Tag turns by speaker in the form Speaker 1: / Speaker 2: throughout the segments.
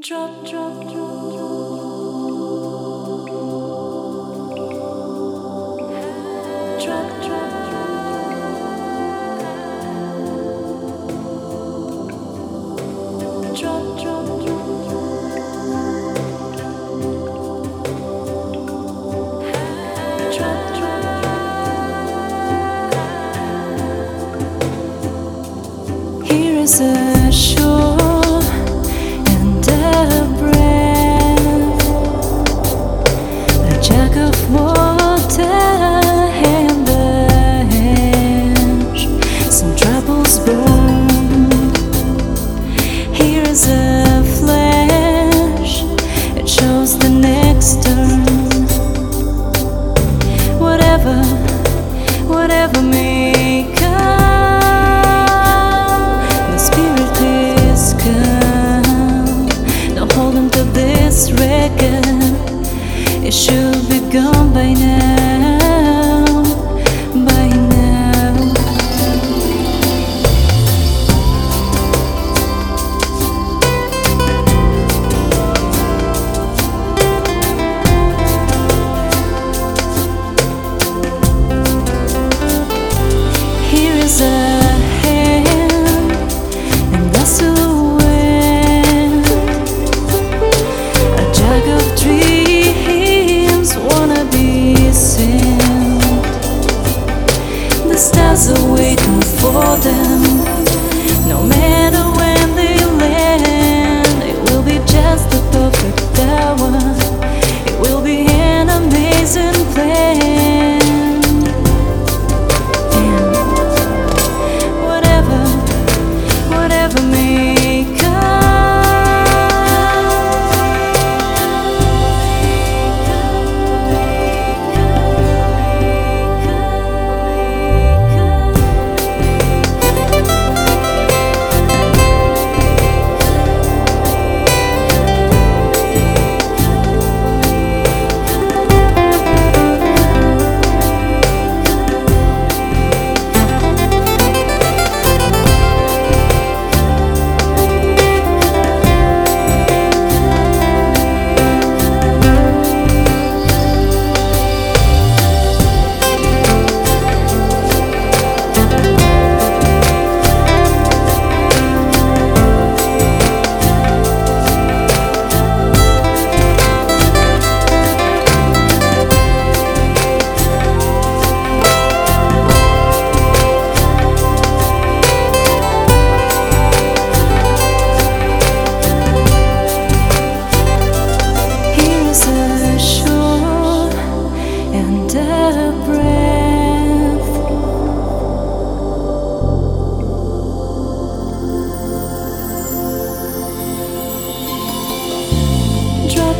Speaker 1: Drop, drop, drop, drop. Here is a shore. this record. It should be gone by now. miles away, waiting for them.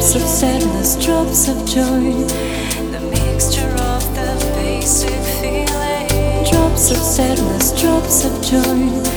Speaker 1: Drops of sadness, drops of joy, the mixture of the basic feeling. Drops of sadness, drops of joy.